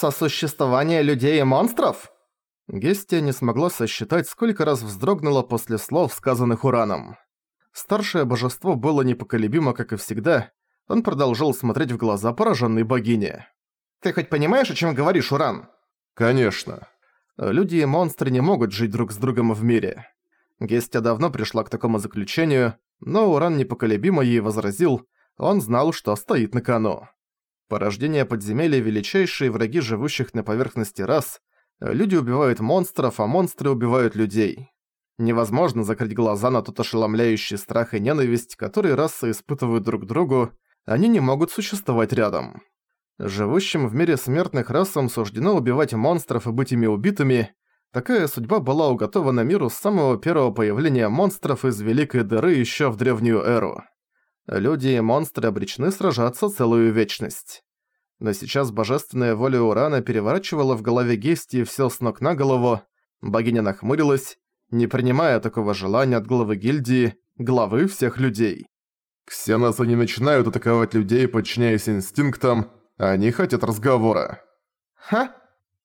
«Сосуществование людей и монстров?» Гестия не смогла сосчитать, сколько раз вздрогнула после слов, сказанных Ураном. Старшее божество было непоколебимо, как и всегда. Он продолжал смотреть в глаза пораженной богине. «Ты хоть понимаешь, о чем говоришь, Уран?» «Конечно». Люди и монстры не могут жить друг с другом в мире. Гестия давно пришла к такому заключению, но Уран непоколебимо ей возразил, он знал, что стоит на кону. Порождение подземелья – величайшие враги живущих на поверхности рас. Люди убивают монстров, а монстры убивают людей. Невозможно закрыть глаза на тот ошеломляющий страх и ненависть, которые расы испытывают друг другу, они не могут существовать рядом. Живущим в мире смертных расам суждено убивать монстров и быть ими убитыми. Такая судьба была уготована миру с самого первого появления монстров из Великой Дыры еще в Древнюю Эру. Люди и монстры обречены сражаться целую вечность. Но сейчас божественная воля Урана переворачивала в голове Гестии всё с ног на голову, богиня нахмурилась, не принимая такого желания от главы гильдии, главы всех людей. Ксеносы не начинают атаковать людей, подчиняясь инстинктам, они хотят разговора. Ха?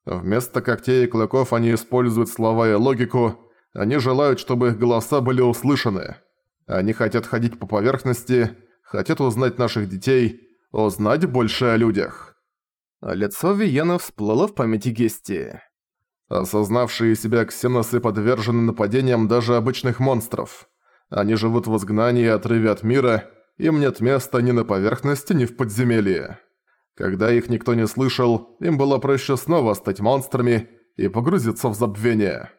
Вместо когтей и клыков они используют слова и логику, они желают, чтобы их голоса были услышаны. Они хотят ходить по поверхности, хотят узнать наших детей, узнать больше о людях. Лицо Виена всплыло в памяти Гести. Осознавшие себя ксеносы подвержены нападениям даже обычных монстров. Они живут в изгнании и отрыве от мира, им нет места ни на поверхности, ни в подземелье. Когда их никто не слышал, им было проще снова стать монстрами и погрузиться в забвение.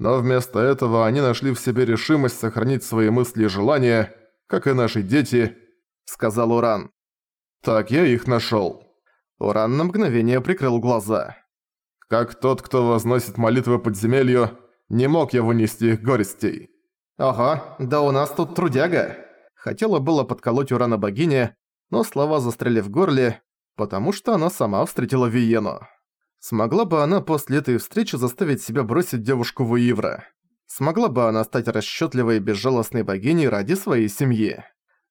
Но вместо этого они нашли в себе решимость сохранить свои мысли и желания, как и наши дети, сказал Уран. Так я их нашёл. Уран на мгновение прикрыл глаза. Как тот, кто возносит молитвы подземелью, не мог я вынести их горестей. Ага, да у нас тут трудяга. Хотела было подколоть Урана богиня, но слова застряли в горле, потому что она сама встретила Виену. Смогла бы она после этой встречи заставить себя бросить девушку в Уивра? Смогла бы она стать расчётливой и безжалостной богиней ради своей семьи?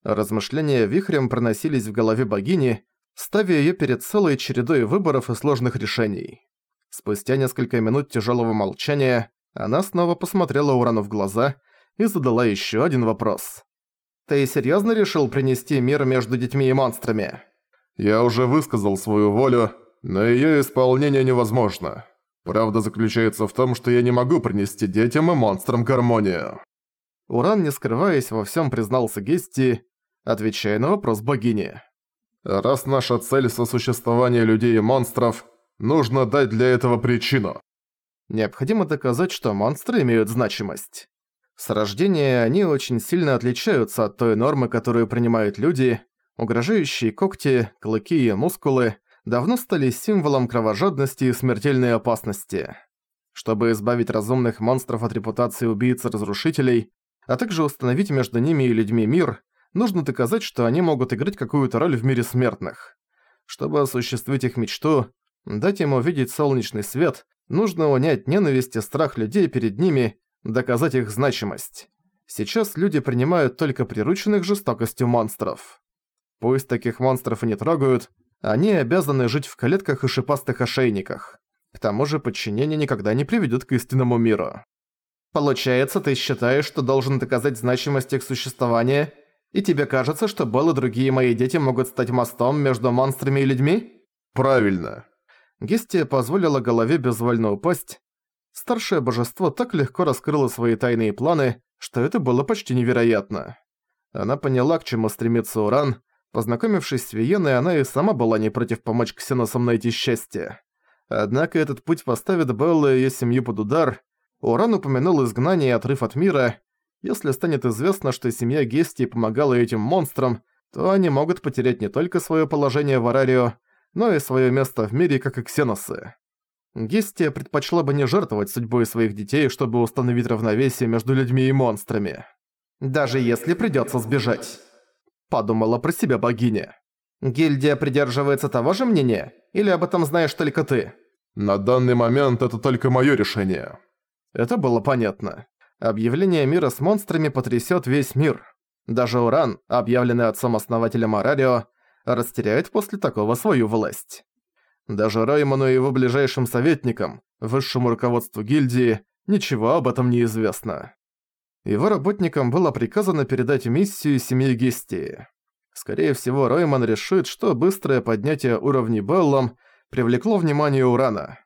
Размышления вихрем проносились в голове богини, ставя её перед целой чередой выборов и сложных решений. Спустя несколько минут тяжёлого молчания она снова посмотрела Урану в глаза и задала ещё один вопрос. «Ты серьёзно решил принести мир между детьми и монстрами?» «Я уже высказал свою волю, но её исполнение невозможно. Правда заключается в том, что я не могу принести детям и монстрам гармонию». Уран, не скрываясь, во всем признался Гести, отвечая на вопрос богини. «Раз наша цель – сосуществование людей и монстров, нужно дать для этого причину». Необходимо доказать, что монстры имеют значимость. С рождения они очень сильно отличаются от той нормы, которую принимают люди. Угрожающие когти, клыки и мускулы давно стали символом кровожадности и смертельной опасности. Чтобы избавить разумных монстров от репутации убийц-разрушителей, а также установить между ними и людьми мир, нужно доказать, что они могут играть какую-то роль в мире смертных. Чтобы осуществить их мечту, дать им увидеть солнечный свет, нужно унять ненависть и страх людей перед ними, доказать их значимость. Сейчас люди принимают только прирученных жестокостью монстров. Пусть таких монстров и не трогают, они обязаны жить в клетках и шипастых ошейниках. К тому же подчинение никогда не приведет к истинному миру. Получается, ты считаешь, что должен доказать значимость их существования, и тебе кажется, что Белл и другие мои дети могут стать мостом между монстрами и людьми? Правильно. Гестия позволила голове безвольно упасть. Старшее божество так легко раскрыло свои тайные планы, что это было почти невероятно. Она поняла, к чему стремится Уран, Познакомившись с Виеной, она и сама была не против помочь Ксеносам найти счастье. Однако этот путь поставит Беллу и её семью под удар. Уран упомянул изгнание и отрыв от мира. Если станет известно, что семья Гестии помогала этим монстрам, то они могут потерять не только своё положение в Арарио, но и своё место в мире, как и Ксеносы. Гестия предпочла бы не жертвовать судьбой своих детей, чтобы установить равновесие между людьми и монстрами. Даже если придётся сбежать. Подумала про себя богиня. Гильдия придерживается того же мнения? Или об этом знаешь только ты? На данный момент это только моё решение. Это было понятно. Объявление мира с монстрами потрясёт весь мир. Даже Уран, объявленный отцом-основателем Арарио, растеряет после такого свою власть. Даже Раймону и его ближайшим советникам, высшему руководству гильдии, ничего об этом не известно. Его работникам было приказано передать миссию семье Гестии. Скорее всего, Ройман решит, что быстрое поднятие уровней Беллом привлекло внимание Урана.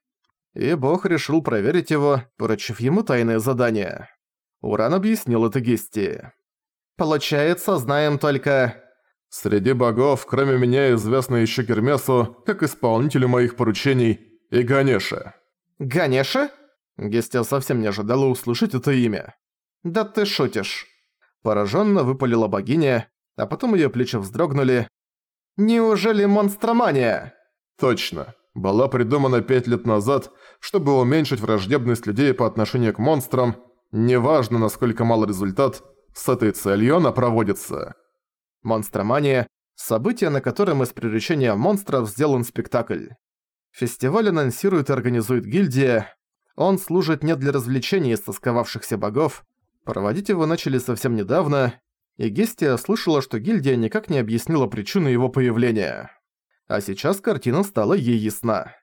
И бог решил проверить его, поручив ему тайное задание. Уран объяснил это Гестии. «Получается, знаем только...» «Среди богов, кроме меня, известно еще Гермесу, как исполнителю моих поручений, и Ганеше». «Ганеша?» Гестия совсем не ожидала услышать это имя. «Да ты шутишь!» Пораженно выпалила богиня, а потом её плечи вздрогнули. «Неужели монстромания?» «Точно. Была придумана пять лет назад, чтобы уменьшить враждебность людей по отношению к монстрам. Неважно, насколько мал результат, с этой целью она проводится». Монстромания – событие, на котором из привлечения монстров сделан спектакль. Фестиваль анонсирует и организует гильдия. Он служит не для развлечений истосковавшихся богов, Проводить его начали совсем недавно, и Гестия слышала, что гильдия никак не объяснила причину его появления. А сейчас картина стала ей ясна.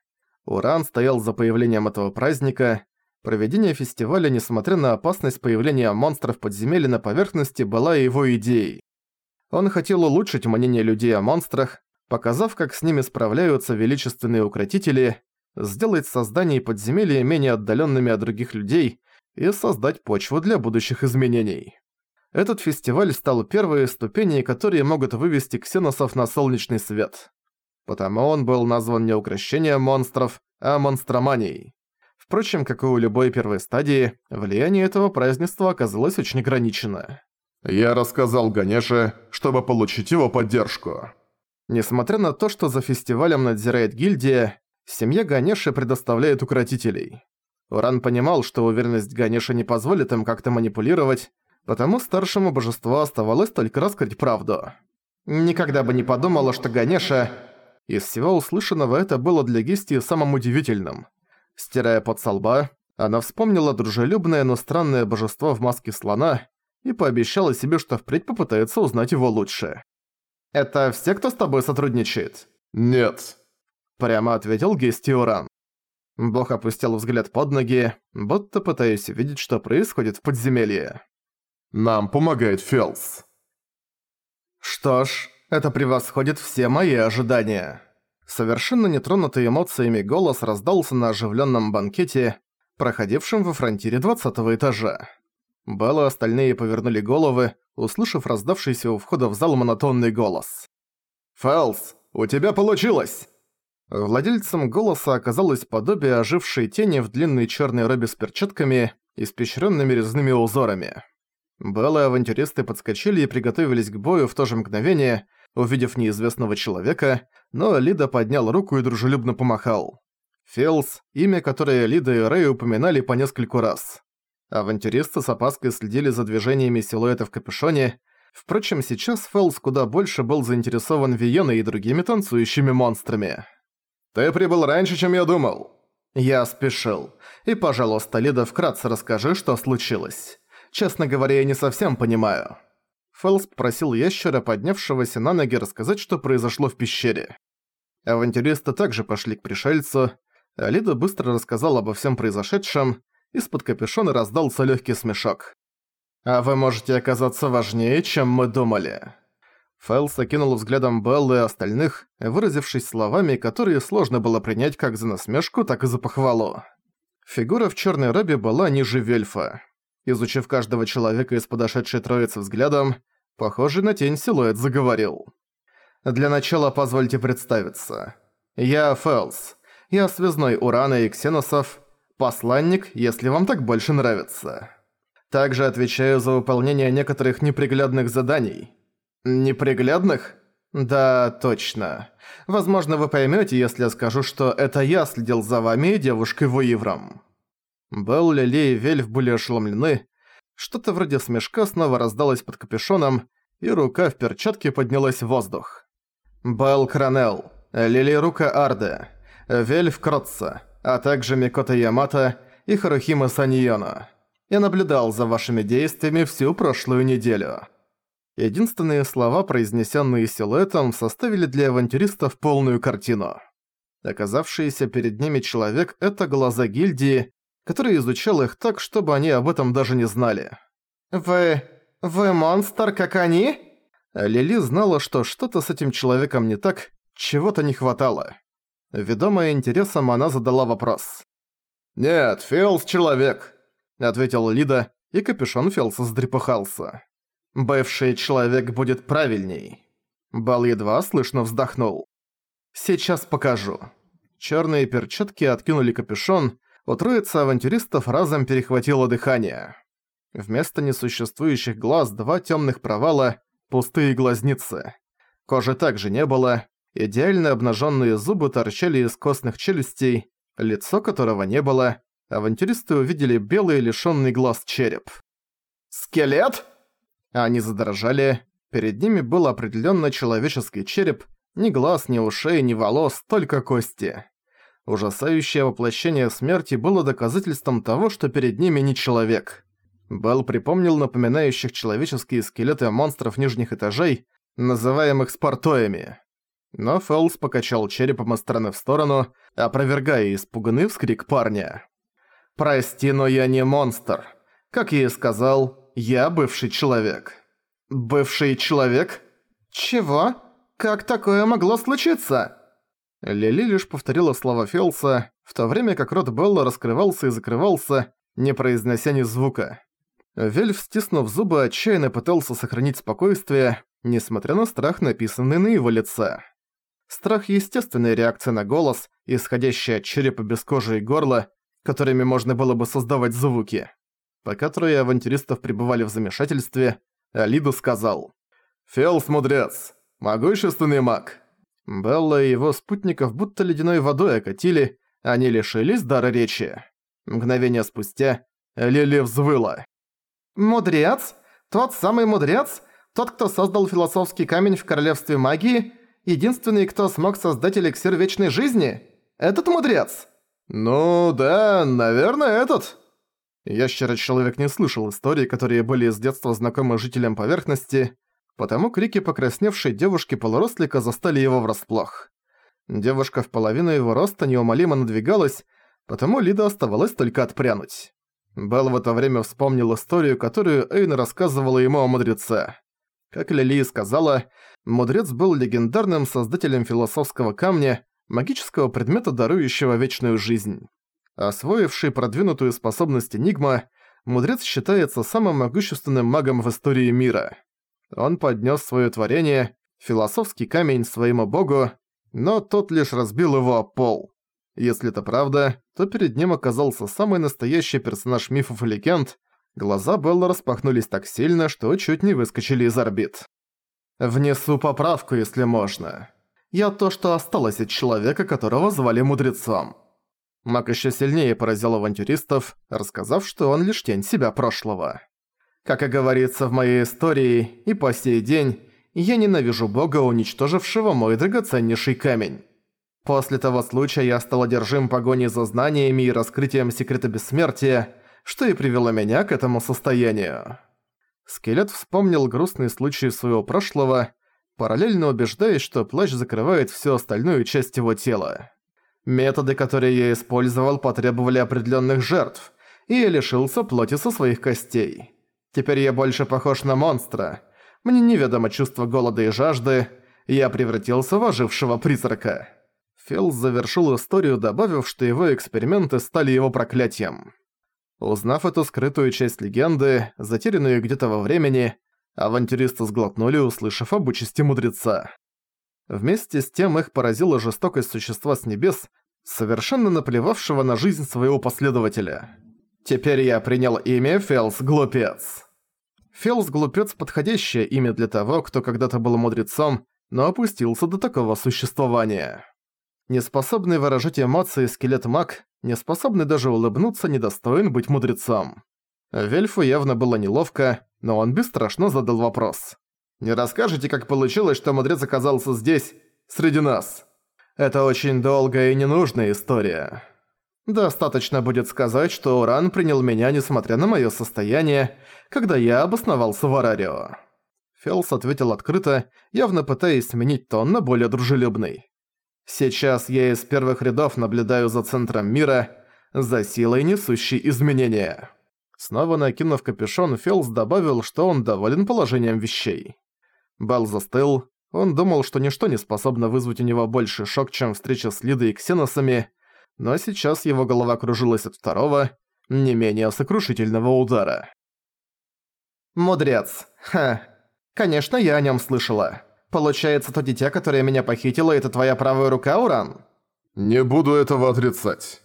Уран стоял за появлением этого праздника. Проведение фестиваля, несмотря на опасность появления монстров подземелья на поверхности, была его идеей. Он хотел улучшить мнение людей о монстрах, показав, как с ними справляются величественные укротители, сделать создание подземелья менее отдаленными от других людей и создать почву для будущих изменений. Этот фестиваль стал первой ступеней, которые могут вывести ксеносов на солнечный свет. Потому он был назван не укращением монстров, а монстроманией. Впрочем, как и у любой первой стадии, влияние этого празднества оказалось очень ограничено. «Я рассказал Ганеше, чтобы получить его поддержку». Несмотря на то, что за фестивалем надзирает гильдия, семья Ганеши предоставляет укротителей. Уран понимал, что уверенность Ганеша не позволит им как-то манипулировать, потому старшему божеству оставалось только раскрыть правду. Никогда бы не подумала, что Ганеша... Из всего услышанного это было для Гисти самым удивительным. Стирая под со лба, она вспомнила дружелюбное, но странное божество в маске слона и пообещала себе, что впредь попытается узнать его лучше. «Это все, кто с тобой сотрудничает?» «Нет», — прямо ответил Гести Уран. Бог опустил взгляд под ноги, будто пытаясь увидеть, что происходит в подземелье. «Нам помогает Фелс». «Что ж, это превосходит все мои ожидания». Совершенно нетронутый эмоциями голос раздался на оживленном банкете, проходившем во фронтире двадцатого этажа. Белла остальные повернули головы, услышав раздавшийся у входа в зал монотонный голос. «Фелс, у тебя получилось!» Владельцем голоса оказалось подобие ожившей тени в длинной черной робе с перчатками, испещренными резными узорами. Беллы и авантюристы подскочили и приготовились к бою в то же мгновение, увидев неизвестного человека, но Лида поднял руку и дружелюбно помахал. Фелс, имя которое Лида и Рэй упоминали по нескольку раз. Авантюристы с опаской следили за движениями силуэта в капюшоне, впрочем, сейчас Фелс куда больше был заинтересован Виеной и другими танцующими монстрами. «Ты прибыл раньше, чем я думал». «Я спешил. И, пожалуйста, Лида, вкратце расскажи, что случилось. Честно говоря, я не совсем понимаю». Фэлс попросил ящера, поднявшегося на ноги, рассказать, что произошло в пещере. Авантюристы также пошли к пришельцу, а Лида быстро рассказал обо всем произошедшем, из-под капюшона раздался легкий смешок. «А вы можете оказаться важнее, чем мы думали». Фэлс окинул взглядом Беллы и остальных, выразившись словами, которые сложно было принять как за насмешку, так и за похвалу. Фигура в черной робе была ниже Вельфа. Изучив каждого человека из подошедшей троицы взглядом, похожий на тень силуэт заговорил. «Для начала позвольте представиться. Я Фэлс. Я связной Урана и Ксеносов, посланник, если вам так больше нравится. Также отвечаю за выполнение некоторых неприглядных заданий» «Неприглядных?» «Да, точно. Возможно, вы поймёте, если я скажу, что это я следил за вами и девушкой Вуивром». Белл, Лили и Вельф были ошеломлены. Что-то вроде смешка снова раздалось под капюшоном, и рука в перчатке поднялась в воздух. Белл Кранел, Лили Рука Арде, Вельф Кротца, а также Микота Ямата и Харухима Саньона. Я наблюдал за вашими действиями всю прошлую неделю. Единственные слова, произнесенные силуэтом, составили для авантюристов полную картину. Оказавшийся перед ними человек – это глаза гильдии, который изучал их так, чтобы они об этом даже не знали. «Вы... вы монстр, как они?» Лили знала, что что-то с этим человеком не так, чего-то не хватало. Ведомая интересом, она задала вопрос. «Нет, Филс — человек», — ответил Лида, и капюшон Филса задрепыхался. «Бывший человек будет правильней». Бал едва слышно вздохнул. «Сейчас покажу». Чёрные перчатки откинули капюшон, у троицы авантюристов разом перехватило дыхание. Вместо несуществующих глаз два тёмных провала, пустые глазницы. Кожи также не было, идеально обнажённые зубы торчали из костных челюстей, лицо которого не было, авантюристы увидели белый лишённый глаз череп. «Скелет?» Они задрожали, перед ними был определённо человеческий череп, ни глаз, ни ушей, ни волос, только кости. Ужасающее воплощение смерти было доказательством того, что перед ними не человек. Белл припомнил напоминающих человеческие скелеты монстров нижних этажей, называемых спартоями. Но Фэлс покачал черепом из стороны в сторону, опровергая испуганный вскрик парня. «Прости, но я не монстр. Как я и сказал, я бывший человек». «Бывший человек? Чего? Как такое могло случиться?» Лили лишь повторила слова Фелса, в то время как рот Белла раскрывался и закрывался, не произнося ни звука. Вельф, стиснув зубы, отчаянно пытался сохранить спокойствие, несмотря на страх, написанный на его лице. Страх – естественная реакция на голос, исходящая от черепа без кожи и горла, которыми можно было бы создавать звуки. Пока трое авантюристов пребывали в замешательстве, Алиду сказал «Фелс – мудрец, могущественный маг, Белла и его спутников будто ледяной водой окатили, они лишились дара речи. Мгновение спустя Лили взвыла. «Мудрец? Тот самый мудрец? Тот, кто создал философский камень в королевстве магии? Единственный, кто смог создать эликсир вечной жизни? Этот мудрец?» «Ну да, наверное, этот». Ящера-человек не слышал историй, которые были с детства знакомы жителям поверхности, потому крики покрасневшей девушки-полурослика застали его врасплох. Девушка в половину его роста неумолимо надвигалась, потому Лида оставалось только отпрянуть. Белл в это время вспомнил историю, которую Эйн рассказывала ему о мудреце. Как Лили сказала, мудрец был легендарным создателем философского камня, магического предмета, дарующего вечную жизнь. Освоивший продвинутую способность Энигма, мудрец считается самым могущественным магом в истории мира. Он поднес свое творение, философский камень, своему богу, но тот лишь разбил его о пол. Если это правда, то перед ним оказался самый настоящий персонаж мифов и легенд. Глаза Белла распахнулись так сильно, что чуть не выскочили из орбит. «Внесу поправку, если можно. Я то, что осталось от человека, которого звали мудрецом». Мак еще сильнее поразил авантюристов, рассказав, что он лишь тень себя прошлого. Как и говорится в моей истории, и по сей день, я ненавижу бога, уничтожившего мой драгоценнейший камень. После того случая я стал одержим погоней за знаниями и раскрытием секрета бессмертия, что и привело меня к этому состоянию. Скелет вспомнил грустный случай своего прошлого, параллельно убеждаясь, что плащ закрывает всю остальную часть его тела. Методы, которые я использовал, потребовали определенных жертв, и я лишился плоти со своих костей. Теперь я больше похож на монстра. Мне неведомо чувство голода и жажды. Я превратился в ожившего призрака». Филл завершил историю, добавив, что его эксперименты стали его проклятием. Узнав эту скрытую часть легенды, затерянную где-то во времени, авантюристы сглотнули, услышав об участи мудреца. Вместе с тем их поразила жестокость существа с небес, совершенно наплевавшего на жизнь своего последователя. Теперь я принял имя Фелс Глупец. Фелс Глупец – подходящее имя для того, кто когда-то был мудрецом, но опустился до такого существования. Неспособный выражать эмоции скелет-маг, неспособный даже улыбнуться, недостоин быть мудрецом. Вельфу явно было неловко, но он бесстрашно задал вопрос. «Не расскажете, как получилось, что мудрец оказался здесь, среди нас?» «Это очень долгая и ненужная история». Достаточно будет сказать, что Уран принял меня, несмотря на моё состояние, когда я обосновался в Арарио. Фелс ответил открыто, явно пытаясь сменить тон на более дружелюбный. Сейчас я из первых рядов наблюдаю за центром мира, за силой, несущей изменения». Снова накинув капюшон, Фелс добавил, что он доволен положением вещей. Бал застыл, он думал, что ничто не способно вызвать у него больше шок, чем встреча с Лидой и Ксеносами, но сейчас его голова кружилась от второго, не менее сокрушительного удара. «Мудрец. Ха. Конечно, я о нем слышала. Получается, то дитя, которое меня похитило, это твоя правая рука, Уран?» «Не буду этого отрицать.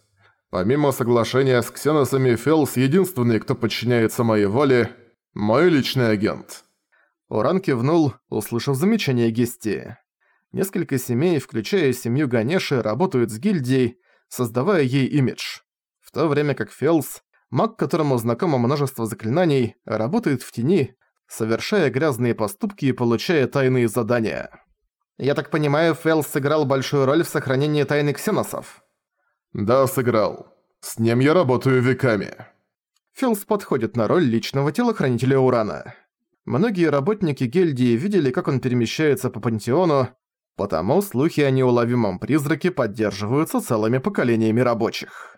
Помимо соглашения с ксеносами, Фелс единственный, кто подчиняется моей воле, мой личный агент». Уран кивнул, услышав замечание Гести. Несколько семей, включая семью Ганеши, работают с гильдией, создавая ей имидж. В то время как Фелс, маг, которому знакомо множество заклинаний, работает в тени, совершая грязные поступки и получая тайные задания. Я так понимаю, Фелс сыграл большую роль в сохранении тайны ксеносов? Да, сыграл. С ним я работаю веками. Фелс подходит на роль личного телохранителя Урана. Многие работники гильдии видели, как он перемещается по пантеону, потому слухи о неуловимом призраке поддерживаются целыми поколениями рабочих.